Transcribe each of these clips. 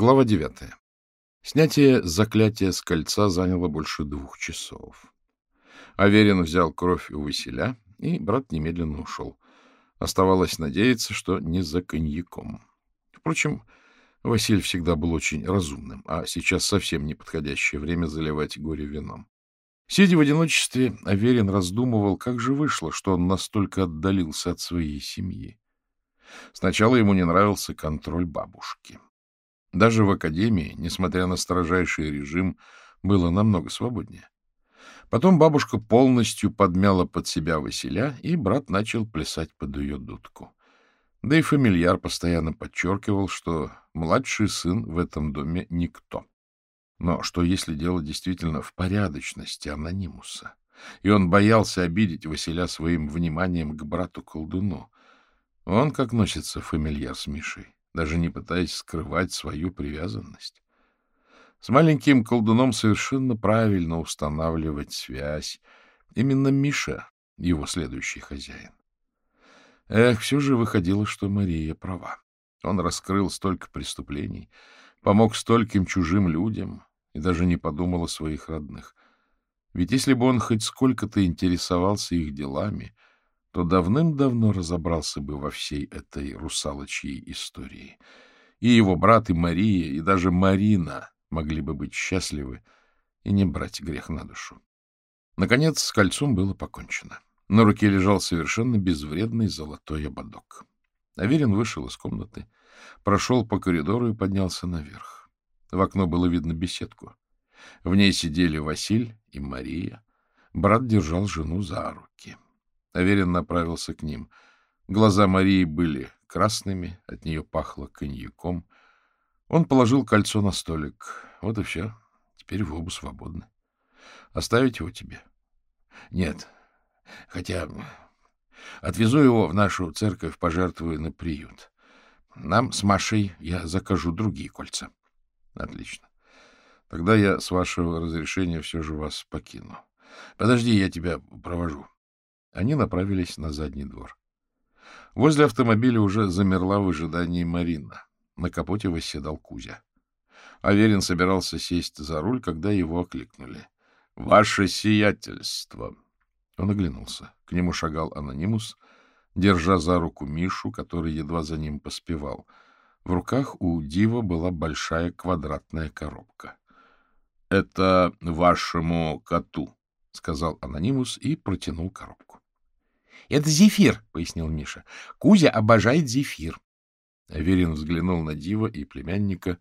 Глава девятая. Снятие заклятия с кольца заняло больше двух часов. Аверин взял кровь у Василя, и брат немедленно ушел. Оставалось надеяться, что не за коньяком. Впрочем, Василь всегда был очень разумным, а сейчас совсем неподходящее время заливать горе вином. Сидя в одиночестве, Аверин раздумывал, как же вышло, что он настолько отдалился от своей семьи. Сначала ему не нравился контроль бабушки. Даже в академии, несмотря на строжайший режим, было намного свободнее. Потом бабушка полностью подмяла под себя Василя, и брат начал плясать под ее дудку. Да и фамильяр постоянно подчеркивал, что младший сын в этом доме никто. Но что если дело действительно в порядочности анонимуса? И он боялся обидеть Василя своим вниманием к брату-колдуну. Он как носится фамильяр с Мишей, даже не пытаясь скрывать свою привязанность. С маленьким колдуном совершенно правильно устанавливать связь. Именно Миша — его следующий хозяин. Эх, все же выходило, что Мария права. Он раскрыл столько преступлений, помог стольким чужим людям и даже не подумал о своих родных. Ведь если бы он хоть сколько-то интересовался их делами, то давным-давно разобрался бы во всей этой русалочьей истории. И его брат, и Мария, и даже Марина могли бы быть счастливы и не брать грех на душу. Наконец, с кольцом было покончено. На руке лежал совершенно безвредный золотой ободок. Аверин вышел из комнаты, прошел по коридору и поднялся наверх. В окно было видно беседку. В ней сидели Василь и Мария. Брат держал жену за руки. Аверин направился к ним. Глаза Марии были красными, от нее пахло коньяком. Он положил кольцо на столик. Вот и все. Теперь вы оба свободны. Оставить его тебе? Нет. Хотя отвезу его в нашу церковь, пожертвую на приют. Нам с Машей я закажу другие кольца. Отлично. Тогда я, с вашего разрешения, все же вас покину. Подожди, я тебя провожу. Они направились на задний двор. Возле автомобиля уже замерла в ожидании Марина. На капоте восседал Кузя. Аверин собирался сесть за руль, когда его окликнули. — Ваше сиятельство! Он оглянулся. К нему шагал анонимус, держа за руку Мишу, который едва за ним поспевал. В руках у Дива была большая квадратная коробка. — Это вашему коту, — сказал анонимус и протянул коробку. — Это зефир, — пояснил Миша. — Кузя обожает зефир. Аверин взглянул на Дива и племянника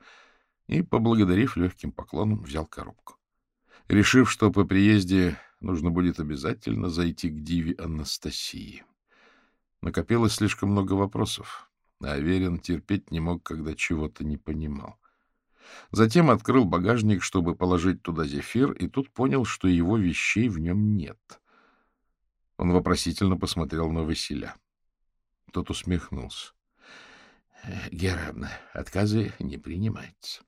и, поблагодарив легким поклоном, взял коробку. Решив, что по приезде нужно будет обязательно зайти к Диве Анастасии. Накопилось слишком много вопросов, а Аверин терпеть не мог, когда чего-то не понимал. Затем открыл багажник, чтобы положить туда зефир, и тут понял, что его вещей в нем нет. Он вопросительно посмотрел на Василя. Тот усмехнулся. — Гера, отказы не принимаются.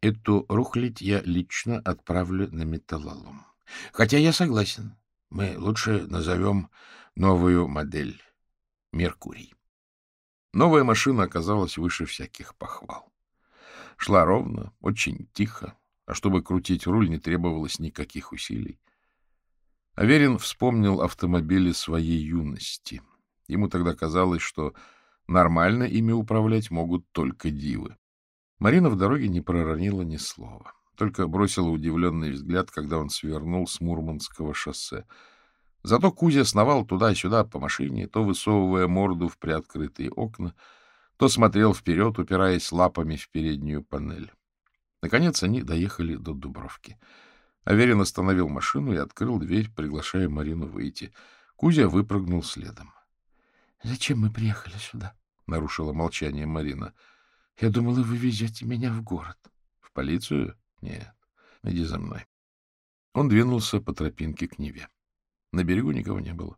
Эту рухлядь я лично отправлю на металлолом. Хотя я согласен, мы лучше назовем новую модель «Меркурий». Новая машина оказалась выше всяких похвал. Шла ровно, очень тихо, а чтобы крутить руль, не требовалось никаких усилий. Аверин вспомнил автомобили своей юности. Ему тогда казалось, что Нормально ими управлять могут только дивы. Марина в дороге не проронила ни слова, только бросила удивленный взгляд, когда он свернул с Мурманского шоссе. Зато Кузя сновал туда-сюда по машине, то высовывая морду в приоткрытые окна, то смотрел вперед, упираясь лапами в переднюю панель. Наконец они доехали до Дубровки. Аверин остановил машину и открыл дверь, приглашая Марину выйти. Кузя выпрыгнул следом. — Зачем мы приехали сюда? — нарушила молчание Марина. — Я думала, вы везете меня в город. — В полицию? Нет. Иди за мной. Он двинулся по тропинке к Неве. На берегу никого не было.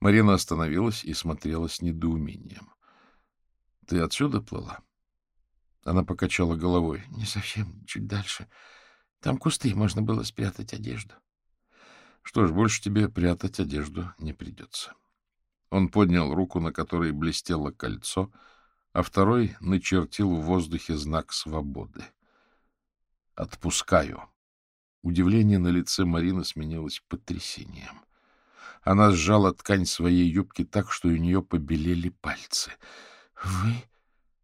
Марина остановилась и смотрела с недоумением. — Ты отсюда плыла? Она покачала головой. — Не совсем, чуть дальше. Там кусты, можно было спрятать одежду. — Что ж, больше тебе прятать одежду не придется. — он поднял руку, на которой блестело кольцо, а второй начертил в воздухе знак свободы. «Отпускаю». Удивление на лице Марины сменилось потрясением. Она сжала ткань своей юбки так, что у нее побелели пальцы. — Вы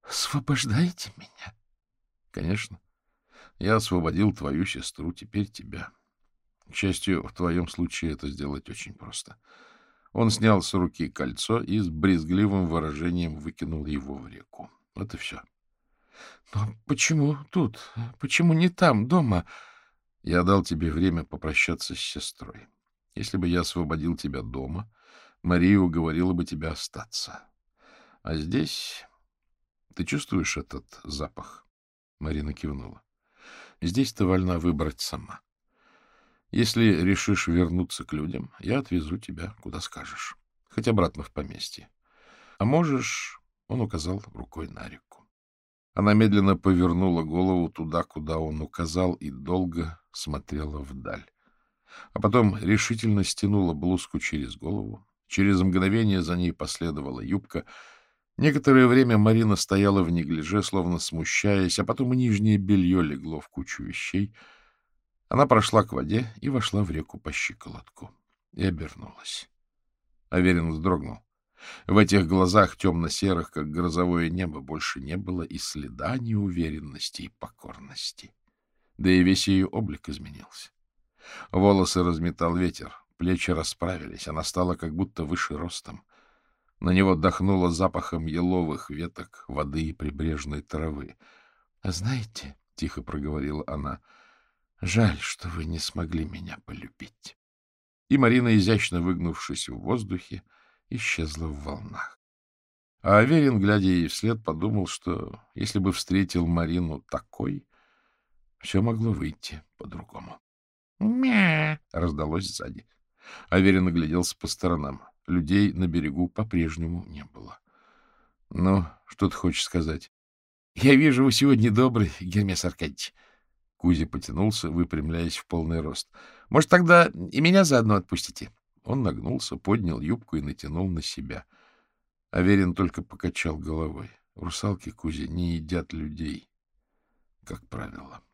освобождаете меня? — Конечно. Я освободил твою сестру, теперь тебя. К счастью, в твоем случае это сделать очень просто. Он снял с руки кольцо и с брезгливым выражением выкинул его в реку. Вот и все. — Но почему тут? Почему не там, дома? Я дал тебе время попрощаться с сестрой. Если бы я освободил тебя дома, Мария уговорила бы тебя остаться. А здесь... Ты чувствуешь этот запах? Марина кивнула. Здесь ты вольна выбрать сама. Если решишь вернуться к людям, я отвезу тебя, куда скажешь. Хоть обратно в поместье. А можешь... Он указал рукой на реку. Она медленно повернула голову туда, куда он указал, и долго смотрела вдаль. А потом решительно стянула блузку через голову. Через мгновение за ней последовала юбка. Некоторое время Марина стояла в неглиже, словно смущаясь, а потом и нижнее белье легло в кучу вещей. Она прошла к воде и вошла в реку по щиколотку. И обернулась. Аверин вздрогнул. В этих глазах темно-серых, как грозовое небо, больше не было и следа неуверенности и покорности. Да и весь ее облик изменился. Волосы разметал ветер, плечи расправились, она стала как будто выше ростом. На него дохнуло запахом еловых веток, воды и прибрежной травы. — А знаете, — тихо проговорила она, — жаль, что вы не смогли меня полюбить. И Марина, изящно выгнувшись в воздухе, исчезла в волнах. А Аверин, глядя ей вслед, подумал, что если бы встретил Марину такой, все могло выйти по-другому. «Мя!» — раздалось сзади. Аверин огляделся по сторонам. Людей на берегу по-прежнему не было. — Ну, что ты хочешь сказать? — Я вижу, вы сегодня добрый, Гермес Аркадьевич. Кузя потянулся, выпрямляясь в полный рост. — Может, тогда и меня заодно отпустите? Он нагнулся, поднял юбку и натянул на себя. Аверин только покачал головой. Русалки, Кузя, не едят людей, как правило. —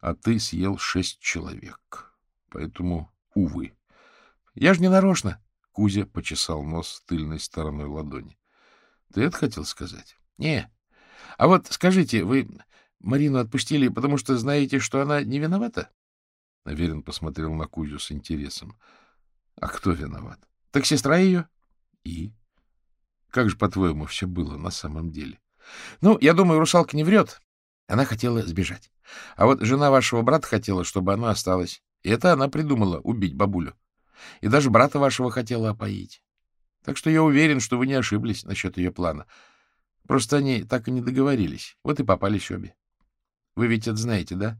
а ты съел шесть человек. Поэтому, увы. — Я же не нарочно. Кузя почесал нос тыльной стороной ладони. — Ты это хотел сказать? — Не. А вот скажите, вы Марину отпустили, потому что знаете, что она не виновата? Аверин посмотрел на Кузю с интересом. — А кто виноват? — Так сестра ее. — И? Как же, по-твоему, все было на самом деле? — Ну, я думаю, русалка не врет. Она хотела сбежать. А вот жена вашего брата хотела, чтобы она осталась. И это она придумала убить бабулю. И даже брата вашего хотела опоить. Так что я уверен, что вы не ошиблись насчет ее плана. Просто они так и не договорились. Вот и попались обе. Вы ведь это знаете, да?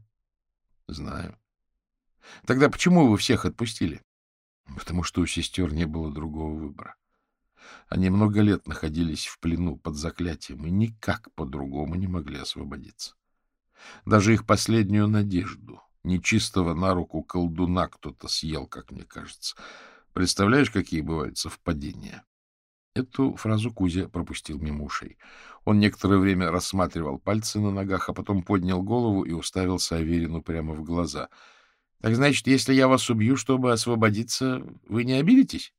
Знаю. Тогда почему вы всех отпустили? Потому что у сестер не было другого выбора. Они много лет находились в плену под заклятием и никак по-другому не могли освободиться. Даже их последнюю надежду, нечистого на руку колдуна кто-то съел, как мне кажется. Представляешь, какие бывают совпадения? Эту фразу Кузя пропустил мимо ушей. Он некоторое время рассматривал пальцы на ногах, а потом поднял голову и уставился Аверину прямо в глаза. — Так значит, если я вас убью, чтобы освободиться, вы не обидитесь?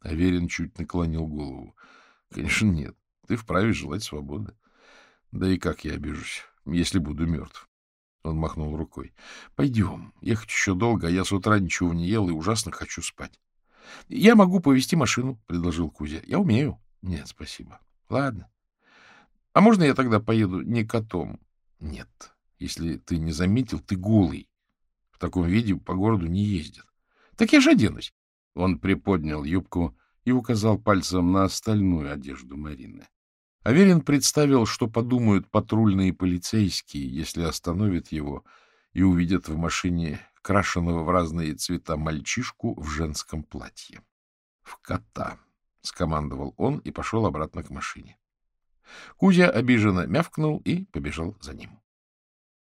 Аверин чуть наклонил голову. — Конечно, нет. Ты вправе желать свободы. Да и как я обижусь? если буду мертв. Он махнул рукой. — Пойдем. Ехать еще долго, а я с утра ничего не ел и ужасно хочу спать. — Я могу повезти машину, — предложил Кузя. — Я умею. — Нет, спасибо. — Ладно. — А можно я тогда поеду не котом? — Нет. Если ты не заметил, ты голый. В таком виде по городу не ездят. — Так я же оденусь. Он приподнял юбку и указал пальцем на остальную одежду Марины. Аверин представил, что подумают патрульные полицейские, если остановят его и увидят в машине крашеного в разные цвета мальчишку в женском платье. — В кота! — скомандовал он и пошел обратно к машине. Кузя обиженно мявкнул и побежал за ним.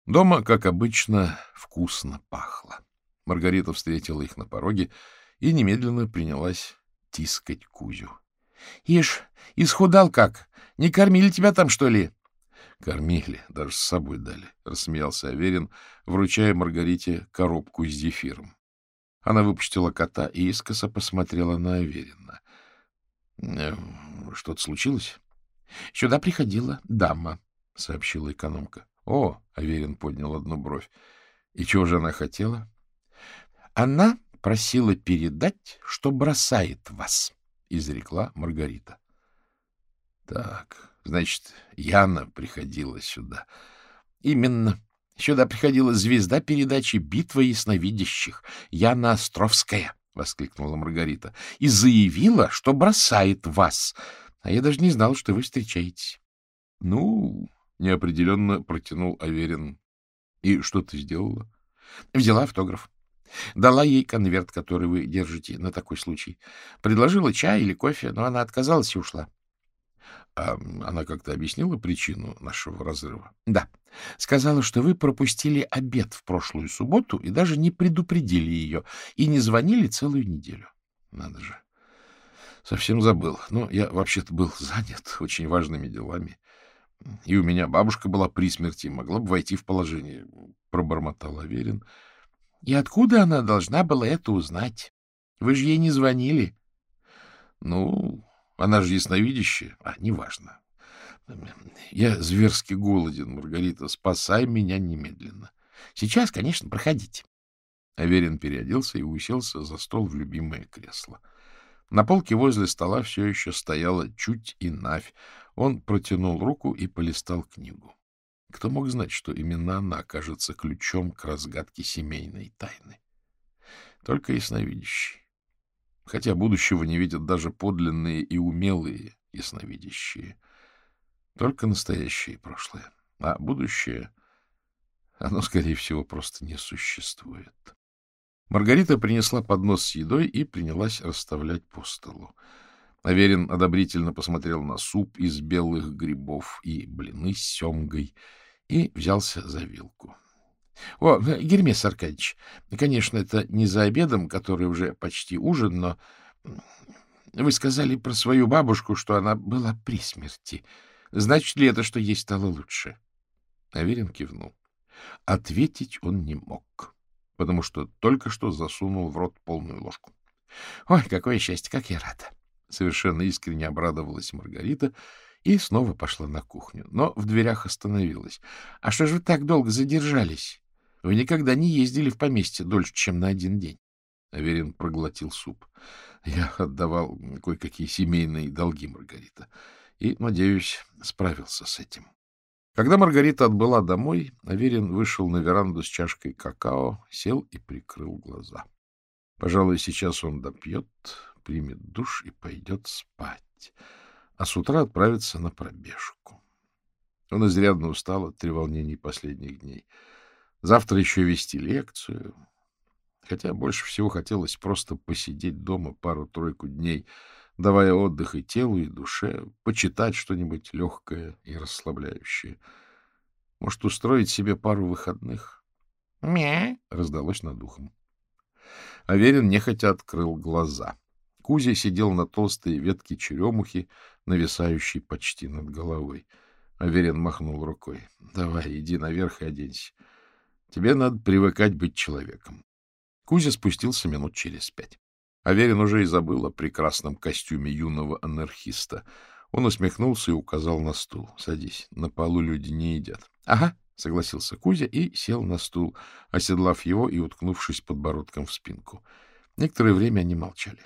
Дома, как обычно, вкусно пахло. Маргарита встретила их на пороге и немедленно принялась тискать Кузю. — Ишь, исхудал как? Не кормили тебя там, что ли? — Кормили, даже с собой дали, — рассмеялся Аверин, вручая Маргарите коробку с зефиром. Она выпустила кота и искоса посмотрела на Аверина. «Э, — Что-то случилось? — Сюда приходила дама, — сообщила экономка. — О! — Аверин поднял одну бровь. — И чего же она хотела? — Она просила передать, что бросает вас, — изрекла Маргарита. — Так, значит, Яна приходила сюда. — Именно. Сюда приходила звезда передачи «Битва ясновидящих» Яна Островская, — воскликнула Маргарита, — и заявила, что бросает вас. А я даже не знал, что вы встречаетесь. — Ну, — неопределенно протянул Аверин. — И что ты сделала? — Взяла автограф. Дала ей конверт, который вы держите на такой случай. Предложила чай или кофе, но она отказалась и ушла. — А она как-то объяснила причину нашего разрыва? — Да. Сказала, что вы пропустили обед в прошлую субботу и даже не предупредили ее, и не звонили целую неделю. — Надо же. Совсем забыл. Но я вообще-то был занят очень важными делами. И у меня бабушка была при смерти, могла бы войти в положение, — пробормотал Аверин. — И откуда она должна была это узнать? Вы же ей не звонили. — Ну, она же ясновидящая. А, неважно. Я зверски голоден, Маргарита. Спасай меня немедленно. Сейчас, конечно, проходите. Аверин переоделся и уселся за стол в любимое кресло. На полке возле стола все еще стояла чуть и навь. Он протянул руку и полистал книгу. Кто мог знать, что именно она окажется ключом к разгадке семейной тайны? Только ясновидящий хотя будущего не видят даже подлинные и умелые ясновидящие. Только настоящее и прошлое. А будущее, оно, скорее всего, просто не существует. Маргарита принесла поднос с едой и принялась расставлять по столу. Аверин одобрительно посмотрел на суп из белых грибов и блины с семгой и взялся за вилку. — О, Гермес Аркадьевич, конечно, это не за обедом, который уже почти ужин, но вы сказали про свою бабушку, что она была при смерти. Значит ли это, что ей стало лучше? Аверин кивнул. Ответить он не мог, потому что только что засунул в рот полную ложку. — Ой, какое счастье, как я рада! Совершенно искренне обрадовалась Маргарита и снова пошла на кухню, но в дверях остановилась. — А что же вы так долго задержались? Вы никогда не ездили в поместье дольше, чем на один день. Аверин проглотил суп. Я отдавал кое-какие семейные долги Маргарита и, надеюсь, справился с этим. Когда Маргарита отбыла домой, Аверин вышел на веранду с чашкой какао, сел и прикрыл глаза. Пожалуй, сейчас он допьет, примет душ и пойдет спать, а с утра отправится на пробежку. Он изрядно устал от треволнений последних дней — Завтра еще вести лекцию. Хотя больше всего хотелось просто посидеть дома пару-тройку дней, давая отдых и телу, и душе, почитать что-нибудь легкое и расслабляющее. Может, устроить себе пару выходных? «Мя!» — раздалось над ухом. Аверин нехотя открыл глаза. Кузя сидел на толстой ветке черемухи, нависающей почти над головой. Аверин махнул рукой. — Давай, иди наверх и оденься. Тебе надо привыкать быть человеком. Кузя спустился минут через пять. Аверин уже и забыл о прекрасном костюме юного анархиста. Он усмехнулся и указал на стул. — Садись, на полу люди не едят. — Ага, — согласился Кузя и сел на стул, оседлав его и уткнувшись подбородком в спинку. Некоторое время они молчали.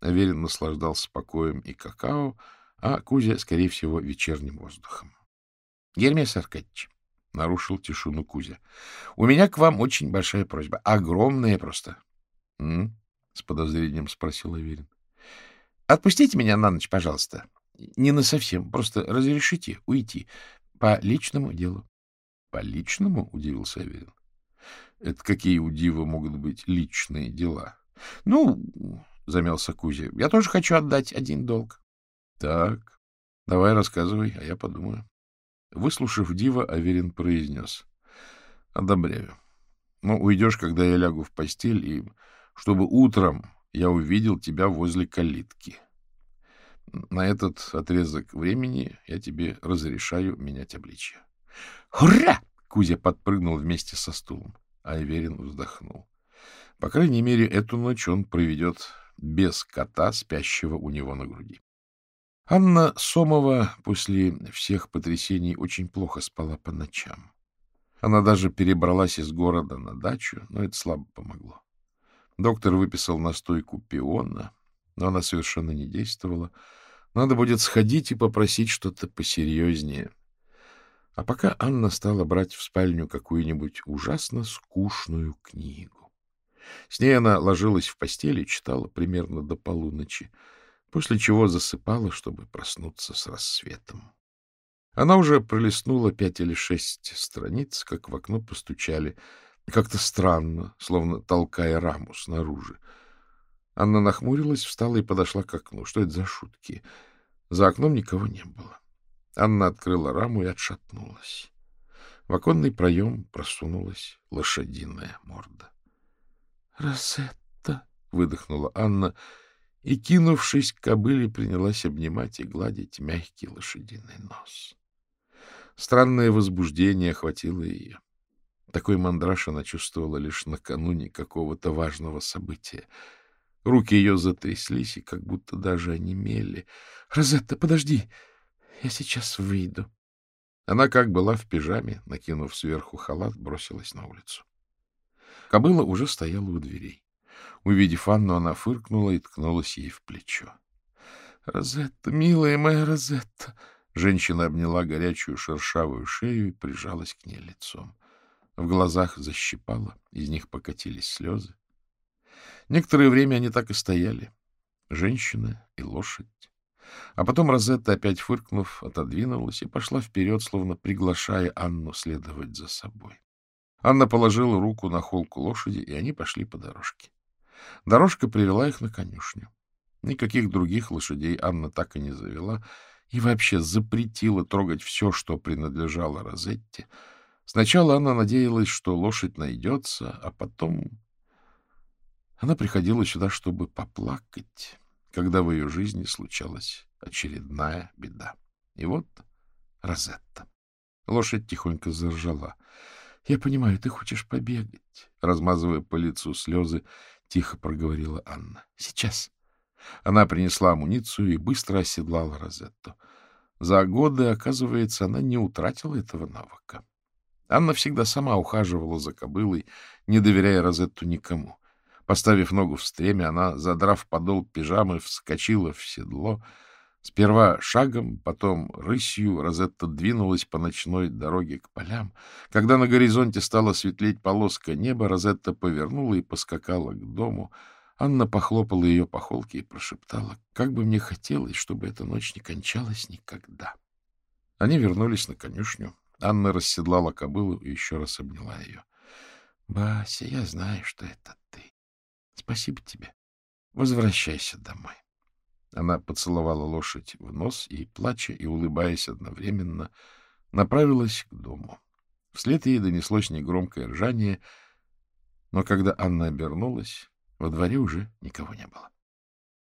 Аверин наслаждался покоем и какао, а Кузя, скорее всего, вечерним воздухом. — Гермес Аркадьевич, — нарушил тишину Кузя. — У меня к вам очень большая просьба. Огромная просто. — с подозрением спросил Аверин. — Отпустите меня на ночь, пожалуйста. Не на совсем, просто разрешите уйти. По личному делу. — По личному? — удивился Аверин. — Это какие у Дива могут быть личные дела? — Ну, — замялся Кузя, — я тоже хочу отдать один долг. — Так, давай рассказывай, а я подумаю. Выслушав Дива, Аверин произнес. — Одобряю. Но уйдешь, когда я лягу в постель, и чтобы утром я увидел тебя возле калитки. На этот отрезок времени я тебе разрешаю менять обличье. «Ура!» — Кузя подпрыгнул вместе со стулом. Айверин вздохнул. По крайней мере, эту ночь он проведет без кота, спящего у него на груди. Анна Сомова после всех потрясений очень плохо спала по ночам. Она даже перебралась из города на дачу, но это слабо помогло. Доктор выписал настойку пиона, но она совершенно не действовала. Надо будет сходить и попросить что-то посерьезнее. А пока Анна стала брать в спальню какую-нибудь ужасно скучную книгу. С ней она ложилась в постели и читала примерно до полуночи, после чего засыпала, чтобы проснуться с рассветом. Она уже пролистнула пять или шесть страниц, как в окно постучали. Как-то странно, словно толкая раму снаружи. Анна нахмурилась, встала и подошла к окну. Что это за шутки? За окном никого не было. Анна открыла раму и отшатнулась. В оконный проем просунулась лошадиная морда. — Розетта! — выдохнула Анна и, кинувшись к кобыле, принялась обнимать и гладить мягкий лошадиный нос. Странное возбуждение охватило ее. Такой мандраж она чувствовала лишь накануне какого-то важного события. Руки ее затряслись и как будто даже онемели. — Розетта, подожди! Я сейчас выйду. Она, как была в пижаме, накинув сверху халат, бросилась на улицу. Кобыла уже стояла у дверей. Увидев Анну, она фыркнула и ткнулась ей в плечо. — Розетта, милая моя Розетта! Женщина обняла горячую шершавую шею и прижалась к ней лицом. В глазах защипала, из них покатились слезы. Некоторое время они так и стояли, женщина и лошадь. А потом Розетта, опять фыркнув, отодвинулась и пошла вперед, словно приглашая Анну следовать за собой. Анна положила руку на холку лошади, и они пошли по дорожке. Дорожка привела их на конюшню. Никаких других лошадей Анна так и не завела, и вообще запретила трогать все, что принадлежало Розетте. Сначала она надеялась, что лошадь найдется, а потом... Она приходила сюда, чтобы поплакать, когда в ее жизни случалась очередная беда. И вот Розетта. Лошадь тихонько заржала. — Я понимаю, ты хочешь побегать, — размазывая по лицу слезы, тихо проговорила Анна. — Сейчас. Она принесла амуницию и быстро оседлала Розетту. За годы, оказывается, она не утратила этого навыка. Анна всегда сама ухаживала за кобылой, не доверяя Розетту никому. Поставив ногу в стремя, она, задрав подол пижамы, вскочила в седло. Сперва шагом, потом рысью Розетта двинулась по ночной дороге к полям. Когда на горизонте стала светлеть полоска неба, Розетта повернула и поскакала к дому — Анна похлопала ее по холке и прошептала, как бы мне хотелось, чтобы эта ночь не кончалась никогда. Они вернулись на конюшню. Анна расседлала кобылу и еще раз обняла ее. — Бася, я знаю, что это ты. Спасибо тебе. Возвращайся домой. Она поцеловала лошадь в нос и, плача и улыбаясь одновременно, направилась к дому. Вслед ей донеслось негромкое ржание, но когда Анна обернулась, во дворе уже никого не было.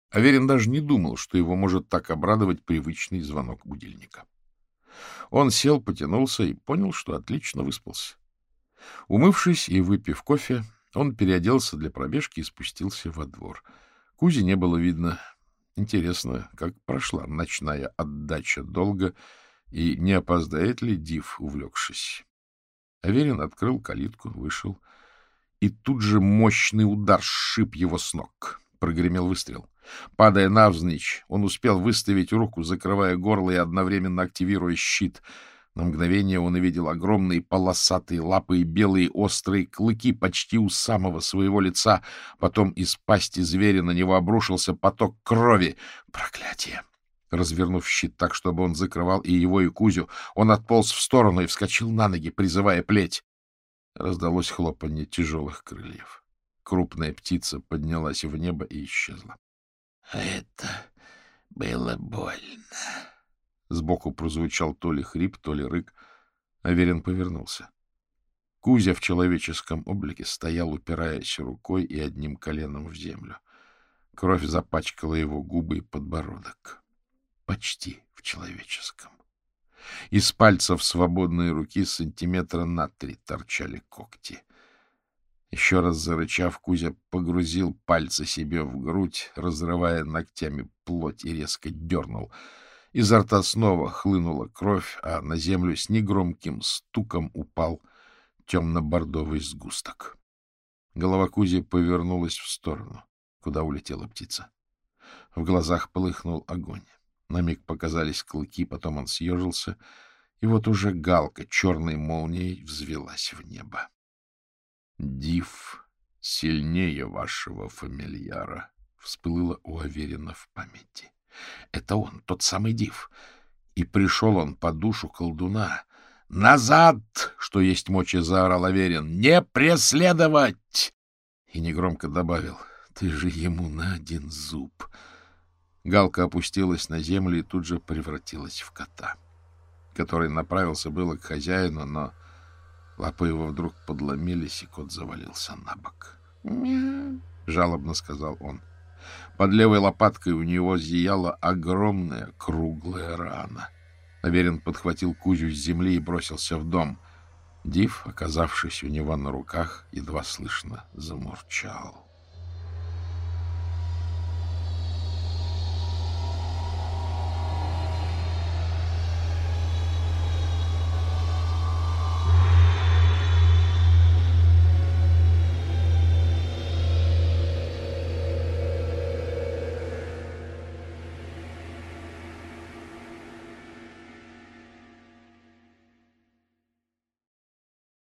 Аверин даже не думал, что его может так обрадовать привычный звонок будильника. Он сел, потянулся и понял, что отлично выспался. Умывшись и выпив кофе, он переоделся для пробежки и спустился во двор. Кузи не было видно. Интересно, как прошла ночная отдача долго, и не опоздает ли Див, увлекшись. Аверин открыл калитку, вышел — и тут же мощный удар сшиб его с ног. Прогремел выстрел. Падая навзничь, он успел выставить руку, закрывая горло и одновременно активируя щит. На мгновение он увидел огромные полосатые лапы и белые острые клыки почти у самого своего лица. Потом из пасти зверя на него обрушился поток крови. Проклятие! Развернув щит так, чтобы он закрывал и его, и Кузю, он отполз в сторону и вскочил на ноги, призывая плеть. Раздалось хлопанье тяжелых крыльев. Крупная птица поднялась в небо и исчезла. — Это было больно. Сбоку прозвучал то ли хрип, то ли рык. Аверин повернулся. Кузя в человеческом облике стоял, упираясь рукой и одним коленом в землю. Кровь запачкала его губы и подбородок. почти в человеческом. Из пальцев свободной руки сантиметра на три торчали когти. Еще раз зарычав, Кузя погрузил пальцы себе в грудь, разрывая ногтями плоть и резко дернул. Изо рта снова хлынула кровь, а на землю с негромким стуком упал темно-бордовый сгусток. Голова Кузи повернулась в сторону, куда улетела птица. В глазах полыхнул огонь. На миг показались клыки, потом он съежился, и вот уже галка черной молнией взвелась в небо. Див сильнее вашего фамильяра, всплыло у Аверина в памяти. Это он, тот самый Див. И пришел он по душу колдуна. «Назад!» — что есть мочи, заорал Аверин. «Не преследовать!» И негромко добавил. «Ты же ему на один зуб!» Галка опустилась на землю и тут же превратилась в кота, который направился было к хозяину, но Лапы его вдруг подломились, и кот завалился на бок. «Мяу!» — жалобно сказал он. Под левой лопаткой у него зияла огромная круглая рана. Аверин подхватил Кузю с земли и бросился в дом. Див, оказавшись у него на руках, едва слышно замурчал.